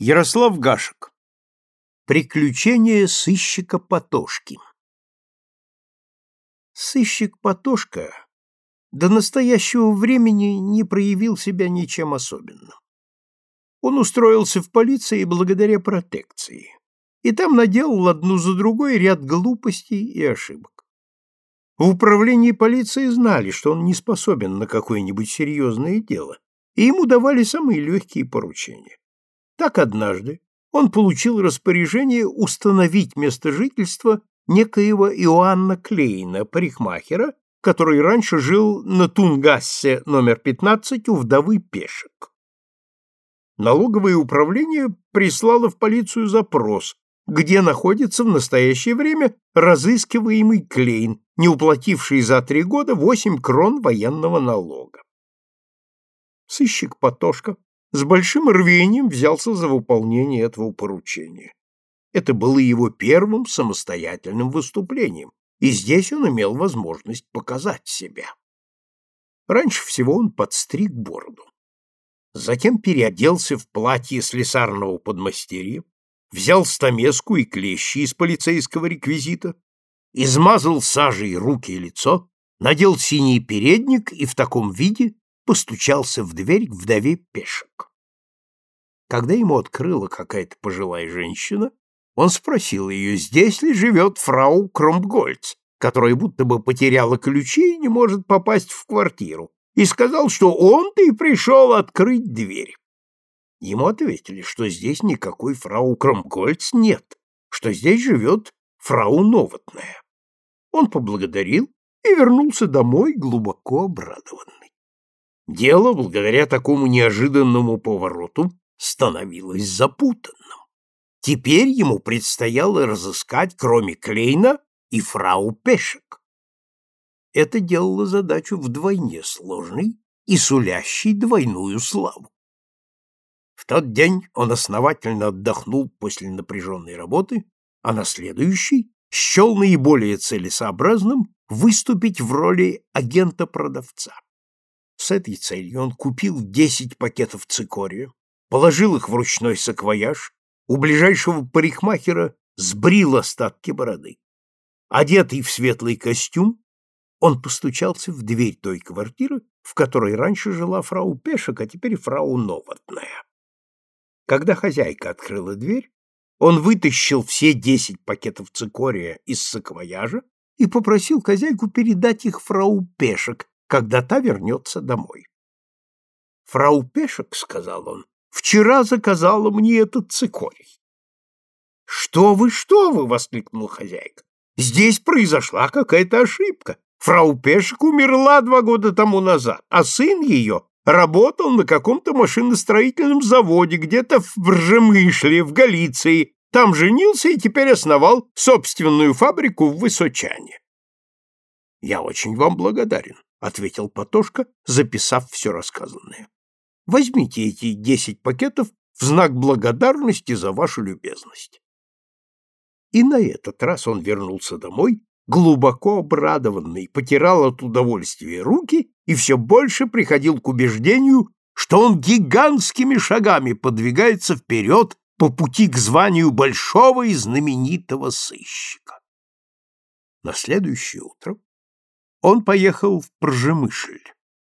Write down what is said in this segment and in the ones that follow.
Ярослав Гашек. Приключения сыщика Потошки. Сыщик Потошка до настоящего времени не проявил себя ничем особенным. Он устроился в полиции благодаря протекции, и там наделал одну за другой ряд глупостей и ошибок. В управлении полиции знали, что он не способен на какое-нибудь серьезное дело, и ему давали самые легкие поручения. Так однажды он получил распоряжение установить место жительства некоего Иоанна Клейна, парикмахера, который раньше жил на Тунгассе номер 15 у вдовы Пешек. Налоговое управление прислало в полицию запрос, где находится в настоящее время разыскиваемый Клейн, не уплативший за три года восемь крон военного налога. Сыщик Потошка с большим рвением взялся за выполнение этого поручения. Это было его первым самостоятельным выступлением, и здесь он имел возможность показать себя. Раньше всего он подстриг бороду. Затем переоделся в платье слесарного подмастерья, взял стамеску и клещи из полицейского реквизита, измазал сажей руки и лицо, надел синий передник и в таком виде постучался в дверь к вдове Пешек. Когда ему открыла какая-то пожилая женщина, он спросил ее, здесь ли живет фрау Кромгольц, которая будто бы потеряла ключи и не может попасть в квартиру, и сказал, что он-то и пришел открыть дверь. Ему ответили, что здесь никакой фрау Кромгольц нет, что здесь живет фрау Новотная. Он поблагодарил и вернулся домой глубоко обрадованный. Дело, благодаря такому неожиданному повороту, становилось запутанным. Теперь ему предстояло разыскать, кроме Клейна, и фрау Пешек. Это делало задачу вдвойне сложной и сулящей двойную славу. В тот день он основательно отдохнул после напряженной работы, а на следующий счел наиболее целесообразным выступить в роли агента-продавца. С этой целью он купил 10 пакетов цикория, положил их в ручной саквояж, у ближайшего парикмахера сбрил остатки бороды. Одетый в светлый костюм, он постучался в дверь той квартиры, в которой раньше жила фрау Пешек, а теперь фрау Новотная. Когда хозяйка открыла дверь, он вытащил все десять пакетов цикория из саквояжа и попросил хозяйку передать их фрау Пешек, когда та вернется домой. «Фрау Пешек», — сказал он, — «вчера заказала мне этот цикорий». «Что вы, что вы!» — воскликнул хозяйка. «Здесь произошла какая-то ошибка. Фрау Пешек умерла два года тому назад, а сын ее работал на каком-то машиностроительном заводе где-то в Бржемышле, в Галиции. Там женился и теперь основал собственную фабрику в Высочане. Я очень вам благодарен ответил Потошка, записав все рассказанное. Возьмите эти десять пакетов в знак благодарности за вашу любезность. И на этот раз он вернулся домой, глубоко обрадованный, потирал от удовольствия руки и все больше приходил к убеждению, что он гигантскими шагами подвигается вперед по пути к званию большого и знаменитого сыщика. На следующее утро он поехал в Пржемышль,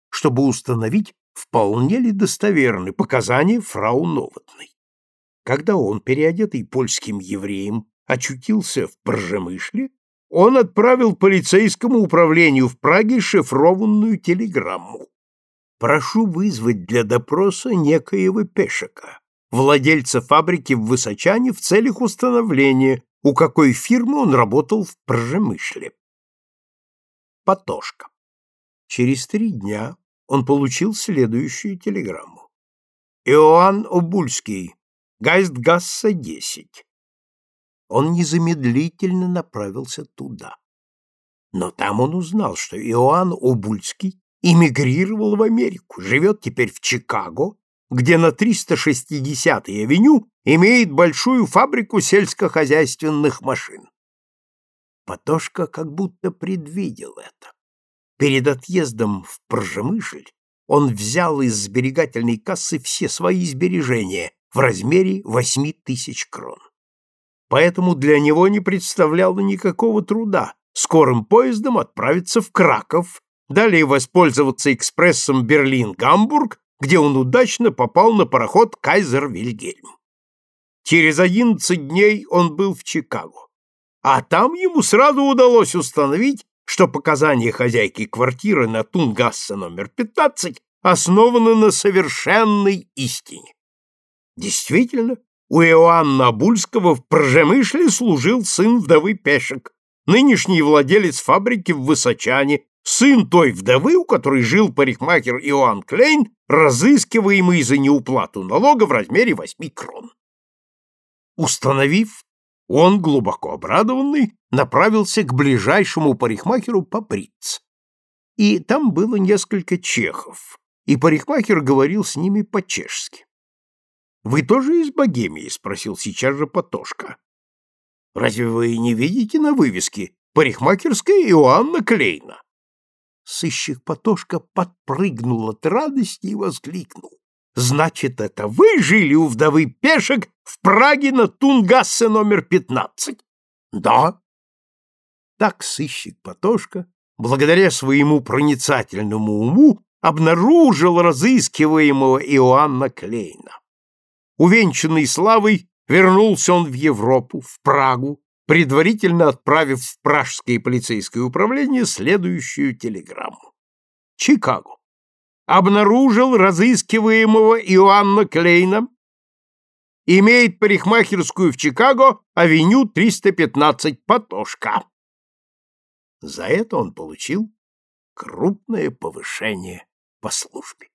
чтобы установить, вполне ли достоверны показания фрау Новотной. Когда он, переодетый польским евреем, очутился в Пржемышле, он отправил полицейскому управлению в Праге шифрованную телеграмму. «Прошу вызвать для допроса некоего Пешека, владельца фабрики в Высочане в целях установления, у какой фирмы он работал в Пржемышле. Потошка. Через три дня он получил следующую телеграмму. Иоанн Обульский, Гайстгасса, 10. Он незамедлительно направился туда. Но там он узнал, что Иоанн Обульский эмигрировал в Америку, живет теперь в Чикаго, где на 360-й авеню имеет большую фабрику сельскохозяйственных машин. Потошка как будто предвидел это. Перед отъездом в Пржемышль он взял из сберегательной кассы все свои сбережения в размере восьми тысяч крон. Поэтому для него не представляло никакого труда скорым поездом отправиться в Краков, далее воспользоваться экспрессом Берлин-Гамбург, где он удачно попал на пароход «Кайзер Вильгельм». Через одиннадцать дней он был в Чикаго, а там ему сразу удалось установить, что показания хозяйки квартиры на Тунгассе номер 15 основаны на совершенной истине. Действительно, у Иоанна Абульского в Пржемышле служил сын вдовы Пешек, нынешний владелец фабрики в Высочане, сын той вдовы, у которой жил парикмахер Иоанн Клейн, разыскиваемый за неуплату налога в размере восьми крон. Установив, он, глубоко обрадованный, направился к ближайшему парикмахеру Поприц. И там было несколько чехов, и парикмахер говорил с ними по-чешски. «Вы тоже из Богемии?» — спросил сейчас же Потошка. «Разве вы не видите на вывеске парикмахерская Иоанна Клейна?» Сыщик Потошка подпрыгнул от радости и воскликнул. «Значит, это вы жили у вдовы Пешек в Праге на Тунгассе номер пятнадцать?» «Да». Так сыщик Потошка, благодаря своему проницательному уму, обнаружил разыскиваемого Иоанна Клейна. Увенчанный славой, вернулся он в Европу, в Прагу, предварительно отправив в пражское полицейское управление следующую телеграмму. Чикаго. Обнаружил разыскиваемого Иоанна Клейна. Имеет парикмахерскую в Чикаго, авеню 315, Потошка. За это он получил крупное повышение по службе.